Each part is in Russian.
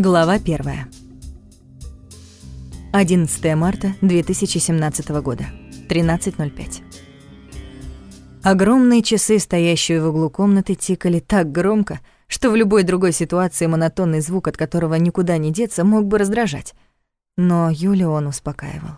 Глава 1. 11 марта 2017 года. 13.05. Огромные часы, стоящие в углу комнаты, тикали так громко, что в любой другой ситуации монотонный звук, от которого никуда не деться, мог бы раздражать. Но Юлю он успокаивал.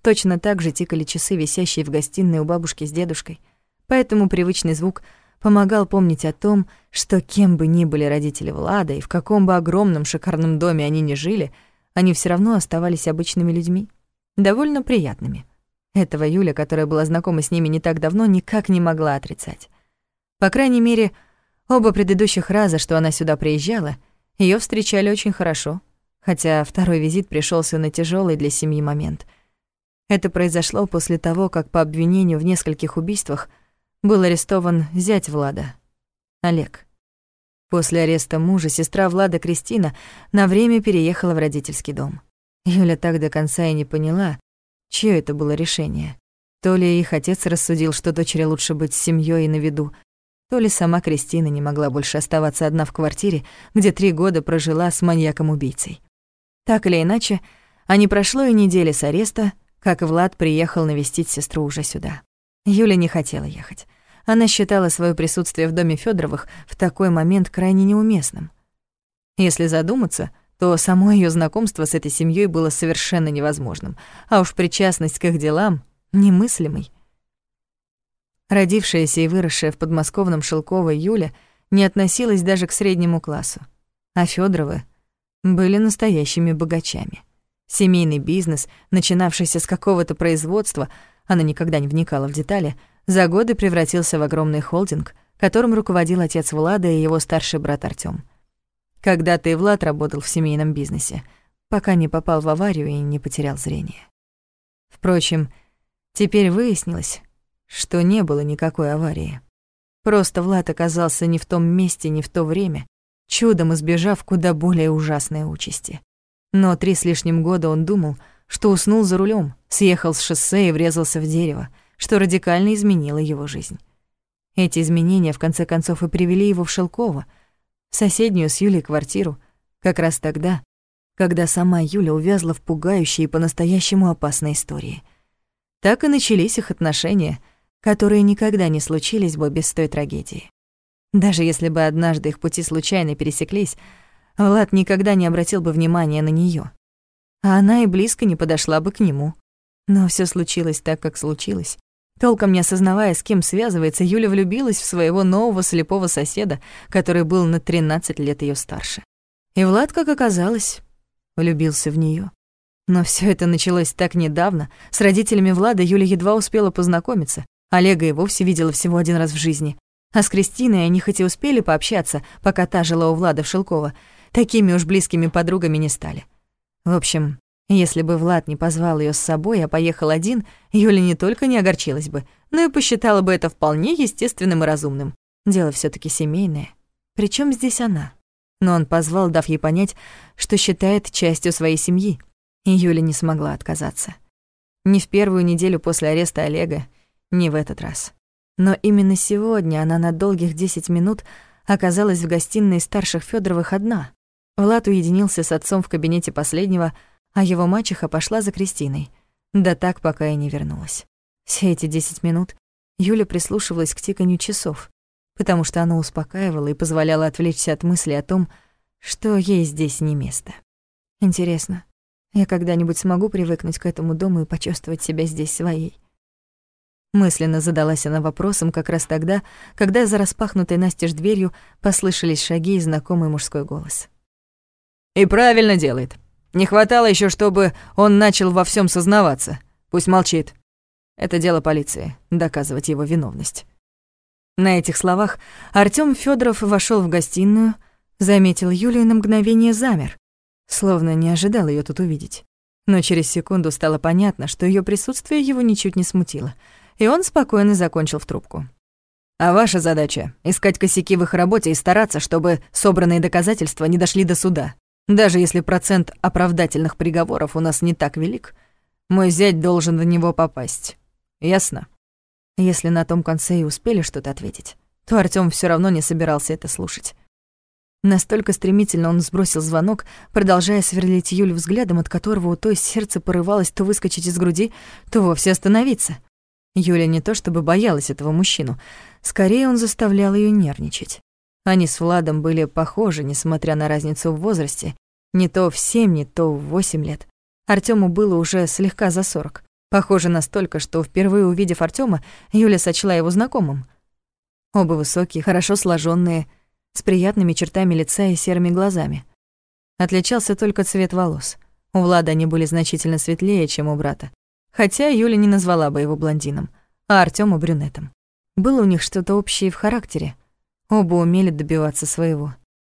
Точно так же тикали часы, висящие в гостиной у бабушки с дедушкой. Поэтому привычный звук — помогал помнить о том, что кем бы ни были родители Влада и в каком бы огромном шикарном доме они ни жили, они все равно оставались обычными людьми, довольно приятными. Этого Юля, которая была знакома с ними не так давно, никак не могла отрицать. По крайней мере, оба предыдущих раза, что она сюда приезжала, ее встречали очень хорошо, хотя второй визит пришелся на тяжелый для семьи момент. Это произошло после того, как по обвинению в нескольких убийствах – был арестован зять Влада, Олег. После ареста мужа сестра Влада Кристина на время переехала в родительский дом. Юля так до конца и не поняла, чье это было решение. То ли их отец рассудил, что дочери лучше быть с семьёй и на виду, то ли сама Кристина не могла больше оставаться одна в квартире, где три года прожила с маньяком-убийцей. Так или иначе, а не прошло и недели с ареста, как Влад приехал навестить сестру уже сюда. Юля не хотела ехать. Она считала свое присутствие в доме Федоровых в такой момент крайне неуместным. Если задуматься, то само ее знакомство с этой семьей было совершенно невозможным, а уж причастность к их делам — немыслимой. Родившаяся и выросшая в подмосковном Шелково Юля не относилась даже к среднему классу, а Федоровы были настоящими богачами. Семейный бизнес, начинавшийся с какого-то производства — она никогда не вникала в детали, за годы превратился в огромный холдинг, которым руководил отец Влада и его старший брат Артём. Когда-то и Влад работал в семейном бизнесе, пока не попал в аварию и не потерял зрение. Впрочем, теперь выяснилось, что не было никакой аварии. Просто Влад оказался не в том месте, не в то время, чудом избежав куда более ужасной участи. Но три с лишним года он думал — что уснул за рулем, съехал с шоссе и врезался в дерево, что радикально изменило его жизнь. Эти изменения в конце концов и привели его в Шелково, в соседнюю с Юлей квартиру, как раз тогда, когда сама Юля увязла в пугающей и по-настоящему опасной истории. Так и начались их отношения, которые никогда не случились бы без той трагедии. Даже если бы однажды их пути случайно пересеклись, Влад никогда не обратил бы внимания на неё а она и близко не подошла бы к нему. Но все случилось так, как случилось. Толком не осознавая, с кем связывается, Юля влюбилась в своего нового слепого соседа, который был на 13 лет ее старше. И Влад, как оказалось, влюбился в нее. Но все это началось так недавно. С родителями Влада Юля едва успела познакомиться. Олега и вовсе видела всего один раз в жизни. А с Кристиной они хоть и успели пообщаться, пока та жила у Влада в Шелково, такими уж близкими подругами не стали. В общем, если бы Влад не позвал ее с собой, а поехал один, Юля не только не огорчилась бы, но и посчитала бы это вполне естественным и разумным. Дело все таки семейное. Причем здесь она? Но он позвал, дав ей понять, что считает частью своей семьи. И Юля не смогла отказаться. Ни в первую неделю после ареста Олега, ни в этот раз. Но именно сегодня она на долгих 10 минут оказалась в гостиной старших Федоровых одна — Влад уединился с отцом в кабинете последнего, а его мачеха пошла за Кристиной. Да так, пока и не вернулась. Все эти десять минут Юля прислушивалась к тиканью часов, потому что оно успокаивало и позволяло отвлечься от мысли о том, что ей здесь не место. Интересно, я когда-нибудь смогу привыкнуть к этому дому и почувствовать себя здесь своей? Мысленно задалась она вопросом как раз тогда, когда за распахнутой настежь дверью послышались шаги и знакомый мужской голос. И правильно делает. Не хватало еще, чтобы он начал во всем сознаваться. Пусть молчит. Это дело полиции — доказывать его виновность. На этих словах Артём Федоров вошел в гостиную, заметил Юлю и на мгновение замер, словно не ожидал ее тут увидеть. Но через секунду стало понятно, что ее присутствие его ничуть не смутило, и он спокойно закончил в трубку. А ваша задача — искать косяки в их работе и стараться, чтобы собранные доказательства не дошли до суда. Даже если процент оправдательных приговоров у нас не так велик, мой зять должен в него попасть. Ясно? Если на том конце и успели что-то ответить, то Артём всё равно не собирался это слушать. Настолько стремительно он сбросил звонок, продолжая сверлить Юлю взглядом, от которого у той сердце порывалось то выскочить из груди, то вовсе остановиться. Юля не то чтобы боялась этого мужчину, скорее он заставлял ее нервничать. Они с Владом были похожи, несмотря на разницу в возрасте, не то в семь, не то в восемь лет. Артему было уже слегка за сорок. Похоже настолько, что впервые увидев Артема, Юля сочла его знакомым. Оба высокие, хорошо сложенные, с приятными чертами лица и серыми глазами. Отличался только цвет волос. У Влада они были значительно светлее, чем у брата. Хотя Юля не назвала бы его блондином, а Артёма брюнетом. Было у них что-то общее в характере. Оба умели добиваться своего.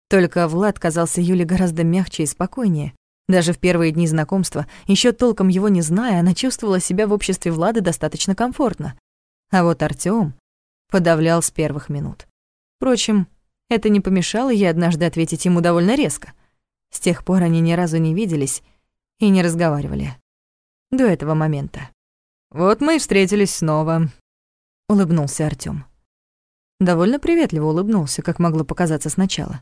Только Влад казался Юле гораздо мягче и спокойнее. Даже в первые дни знакомства, еще толком его не зная, она чувствовала себя в обществе Влада достаточно комфортно. А вот Артём подавлял с первых минут. Впрочем, это не помешало ей однажды ответить ему довольно резко. С тех пор они ни разу не виделись и не разговаривали. До этого момента. «Вот мы и встретились снова», — улыбнулся Артём. Довольно приветливо улыбнулся, как могло показаться сначала.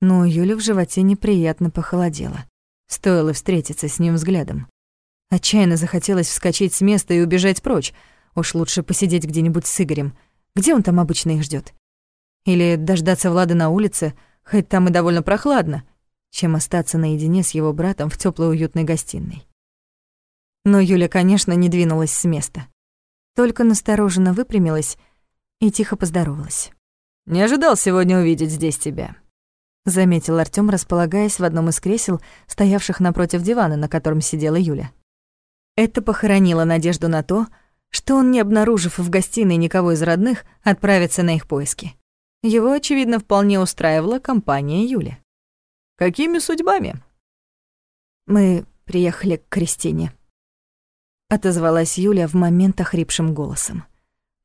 Но у Юли в животе неприятно похолодело. Стоило встретиться с ним взглядом. Отчаянно захотелось вскочить с места и убежать прочь. Уж лучше посидеть где-нибудь с Игорем. Где он там обычно их ждет? Или дождаться Влада на улице, хоть там и довольно прохладно, чем остаться наедине с его братом в теплой уютной гостиной. Но Юля, конечно, не двинулась с места. Только настороженно выпрямилась и тихо поздоровалась. «Не ожидал сегодня увидеть здесь тебя», — заметил Артём, располагаясь в одном из кресел, стоявших напротив дивана, на котором сидела Юля. Это похоронило надежду на то, что он, не обнаружив в гостиной никого из родных, отправится на их поиски. Его, очевидно, вполне устраивала компания Юли. «Какими судьбами?» «Мы приехали к Кристине», — отозвалась Юля в момент охрипшим голосом.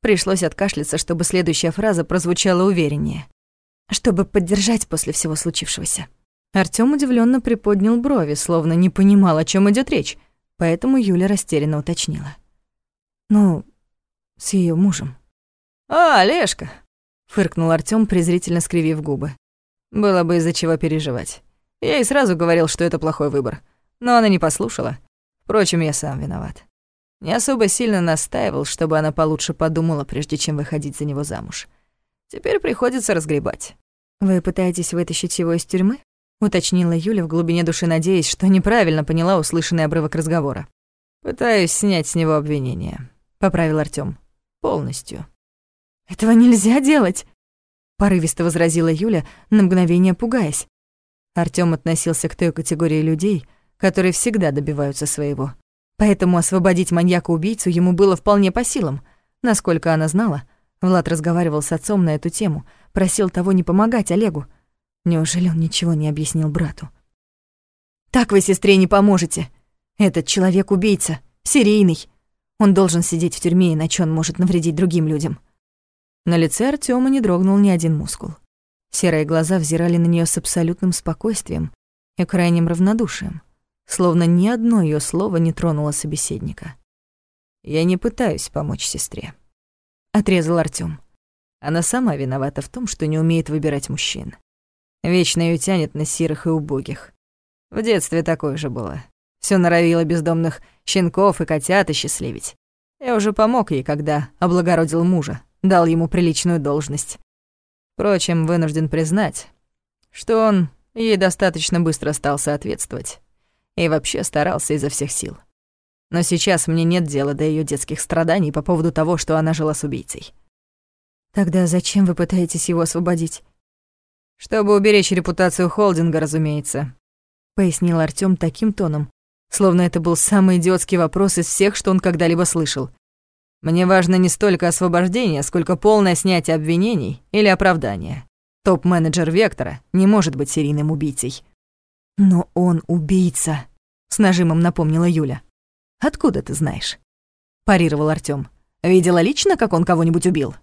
Пришлось откашляться, чтобы следующая фраза прозвучала увереннее. Чтобы поддержать после всего случившегося. Артём удивлённо приподнял брови, словно не понимал, о чём идёт речь, поэтому Юля растерянно уточнила. «Ну, с её мужем». «А, Олежка, фыркнул Артём, презрительно скривив губы. Было бы из-за чего переживать. Я ей сразу говорил, что это плохой выбор, но она не послушала. Впрочем, я сам виноват. Не особо сильно настаивал, чтобы она получше подумала, прежде чем выходить за него замуж. Теперь приходится разгребать. «Вы пытаетесь вытащить его из тюрьмы?» — уточнила Юля в глубине души, надеясь, что неправильно поняла услышанный обрывок разговора. «Пытаюсь снять с него обвинение», — поправил Артём. «Полностью». «Этого нельзя делать!» Порывисто возразила Юля, на мгновение пугаясь. Артём относился к той категории людей, которые всегда добиваются своего. Поэтому освободить маньяка-убийцу ему было вполне по силам. Насколько она знала, Влад разговаривал с отцом на эту тему, просил того не помогать Олегу. Неужели он ничего не объяснил брату? «Так вы сестре не поможете. Этот человек убийца, серийный. Он должен сидеть в тюрьме, иначе он может навредить другим людям». На лице Артема не дрогнул ни один мускул. Серые глаза взирали на нее с абсолютным спокойствием и крайним равнодушием, словно ни одно ее слово не тронуло собеседника. «Я не пытаюсь помочь сестре», — отрезал Артём. «Она сама виновата в том, что не умеет выбирать мужчин. Вечно ее тянет на сирых и убогих. В детстве такое же было. Все норовило бездомных щенков и котят и счастливить. Я уже помог ей, когда облагородил мужа, дал ему приличную должность. Впрочем, вынужден признать, что он ей достаточно быстро стал соответствовать и вообще старался изо всех сил. Но сейчас мне нет дела до ее детских страданий по поводу того, что она жила с убийцей. Тогда зачем вы пытаетесь его освободить? Чтобы уберечь репутацию холдинга, разумеется, пояснил Артём таким тоном, словно это был самый идиотский вопрос из всех, что он когда-либо слышал. Мне важно не столько освобождение, сколько полное снятие обвинений или оправдания. Топ-менеджер Вектора не может быть серийным убийцей. Но он убийца, с нажимом напомнила Юля. Откуда ты знаешь? парировал Артём. Видела лично, как он кого-нибудь убил?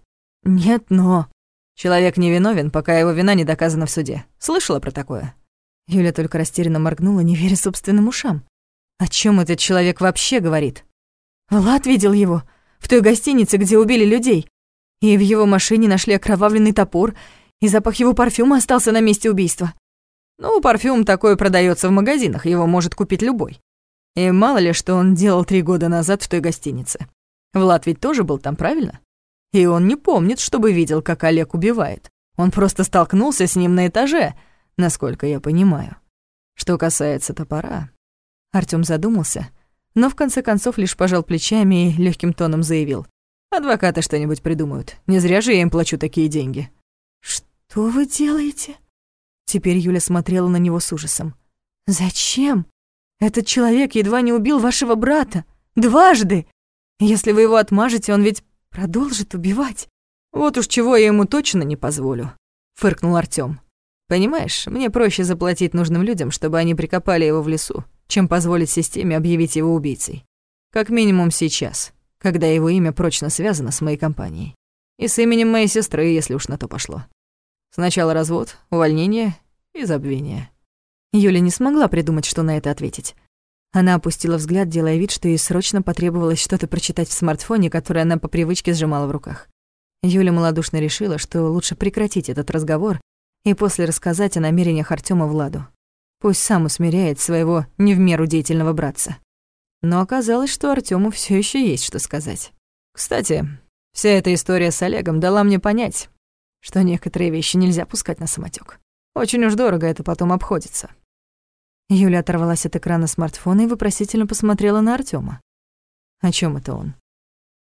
Нет, но человек невиновен, пока его вина не доказана в суде. Слышала про такое? Юля только растерянно моргнула, не веря собственным ушам. О чем этот человек вообще говорит? Влад видел его в той гостинице, где убили людей. И в его машине нашли окровавленный топор И запах его парфюма остался на месте убийства. Ну, парфюм такой продается в магазинах, его может купить любой. И мало ли, что он делал три года назад в той гостинице. Влад ведь тоже был там, правильно? И он не помнит, чтобы видел, как Олег убивает. Он просто столкнулся с ним на этаже, насколько я понимаю. Что касается топора... Артём задумался, но в конце концов лишь пожал плечами и легким тоном заявил. «Адвокаты что-нибудь придумают. Не зря же я им плачу такие деньги». «Что вы делаете?» Теперь Юля смотрела на него с ужасом. «Зачем? Этот человек едва не убил вашего брата. Дважды! Если вы его отмажете, он ведь продолжит убивать». «Вот уж чего я ему точно не позволю», — фыркнул Артём. «Понимаешь, мне проще заплатить нужным людям, чтобы они прикопали его в лесу, чем позволить системе объявить его убийцей. Как минимум сейчас, когда его имя прочно связано с моей компанией. И с именем моей сестры, если уж на то пошло. Сначала развод, увольнение и забвение». Юля не смогла придумать, что на это ответить. Она опустила взгляд, делая вид, что ей срочно потребовалось что-то прочитать в смартфоне, которое она по привычке сжимала в руках. Юля малодушно решила, что лучше прекратить этот разговор и после рассказать о намерениях Артёма Владу. Пусть сам усмиряет своего не в меру деятельного братца. Но оказалось, что Артёму всё ещё есть что сказать. Кстати, вся эта история с Олегом дала мне понять, что некоторые вещи нельзя пускать на самотек. Очень уж дорого это потом обходится. Юля оторвалась от экрана смартфона и вопросительно посмотрела на Артёма. О чём это он?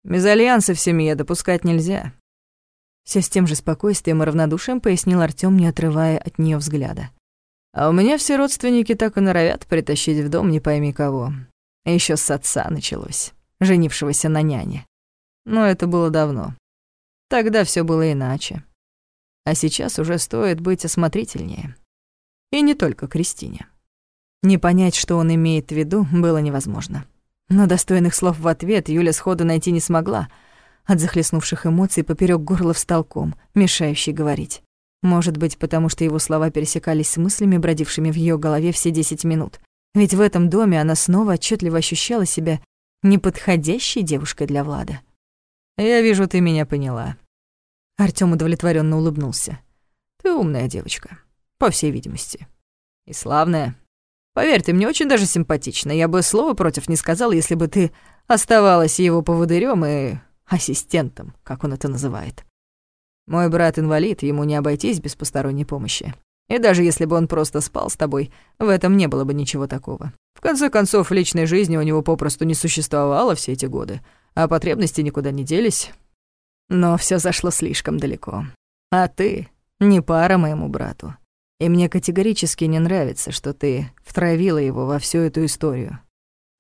Мезальянсы в семье допускать нельзя. Все с тем же спокойствием и равнодушием пояснил Артём, не отрывая от неё взгляда. А у меня все родственники так и норовят притащить в дом не пойми кого. Еще с отца началось, женившегося на няне. Но это было давно. Тогда все было иначе. А сейчас уже стоит быть осмотрительнее. И не только Кристине. Не понять, что он имеет в виду, было невозможно. Но достойных слов в ответ Юля сходу найти не смогла. От захлестнувших эмоций поперек горла встал ком, мешающий говорить. Может быть, потому что его слова пересекались с мыслями, бродившими в ее голове все десять минут. Ведь в этом доме она снова отчетливо ощущала себя неподходящей девушкой для Влада. «Я вижу, ты меня поняла». Артём удовлетворенно улыбнулся. «Ты умная девочка, по всей видимости. И славная. Поверь, ты мне очень даже симпатична. Я бы слова против не сказал, если бы ты оставалась его поводырем и ассистентом, как он это называет. Мой брат инвалид, ему не обойтись без посторонней помощи. И даже если бы он просто спал с тобой, в этом не было бы ничего такого. В конце концов, личной жизни у него попросту не существовало все эти годы, а потребности никуда не делись. Но все зашло слишком далеко. А ты не пара моему брату. И мне категорически не нравится, что ты втравила его во всю эту историю.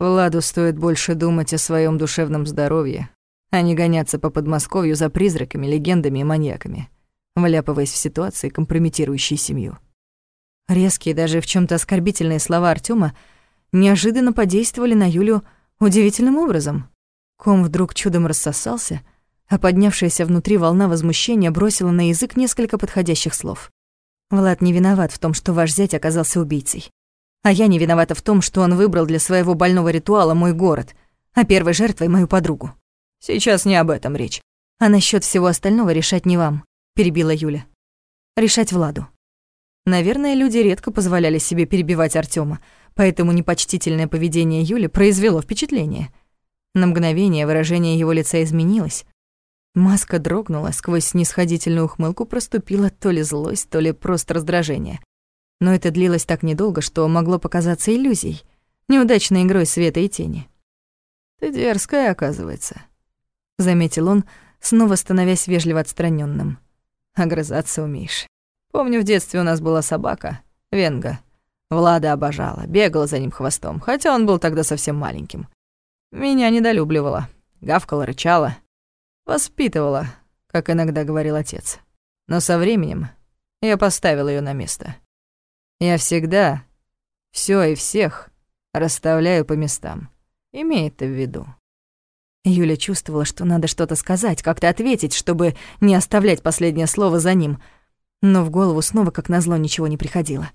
Владу стоит больше думать о своем душевном здоровье, а не гоняться по Подмосковью за призраками, легендами и маньяками, вляпываясь в ситуации, компрометирующие семью. Резкие, даже в чем то оскорбительные слова Артема неожиданно подействовали на Юлю удивительным образом. Ком вдруг чудом рассосался, а поднявшаяся внутри волна возмущения бросила на язык несколько подходящих слов. Влад не виноват в том, что ваш зять оказался убийцей. А я не виновата в том, что он выбрал для своего больного ритуала мой город, а первой жертвой — мою подругу. Сейчас не об этом речь. А насчет всего остального решать не вам, перебила Юля. Решать Владу. Наверное, люди редко позволяли себе перебивать Артема, поэтому непочтительное поведение Юли произвело впечатление. На мгновение выражение его лица изменилось, Маска дрогнула, сквозь снисходительную ухмылку проступила то ли злость, то ли просто раздражение. Но это длилось так недолго, что могло показаться иллюзией, неудачной игрой света и тени. «Ты дерзкая, оказывается», — заметил он, снова становясь вежливо отстраненным. «Огрызаться умеешь. Помню, в детстве у нас была собака, Венга. Влада обожала, бегала за ним хвостом, хотя он был тогда совсем маленьким. Меня недолюбливала, гавкала, рычала, Воспитывала, как иногда говорил отец. Но со временем я поставил ее на место. Я всегда все и всех расставляю по местам. Имей это в виду. Юля чувствовала, что надо что-то сказать, как-то ответить, чтобы не оставлять последнее слово за ним. Но в голову снова, как назло, ничего не приходило.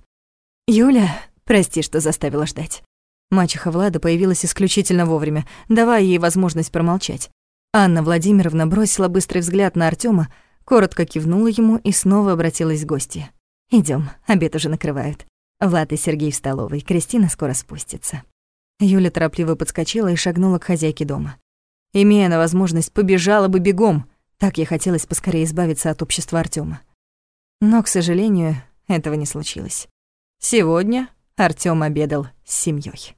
«Юля, прости, что заставила ждать». Мачеха Влада появилась исключительно вовремя, давая ей возможность промолчать. Анна Владимировна бросила быстрый взгляд на Артема, Коротко кивнула ему и снова обратилась к гости. Идем, обед уже накрывают. Влад и Сергей в столовой, Кристина скоро спустится». Юля торопливо подскочила и шагнула к хозяйке дома. Имея на возможность, побежала бы бегом. Так ей хотелось поскорее избавиться от общества Артема. Но, к сожалению, этого не случилось. Сегодня Артём обедал с семьёй.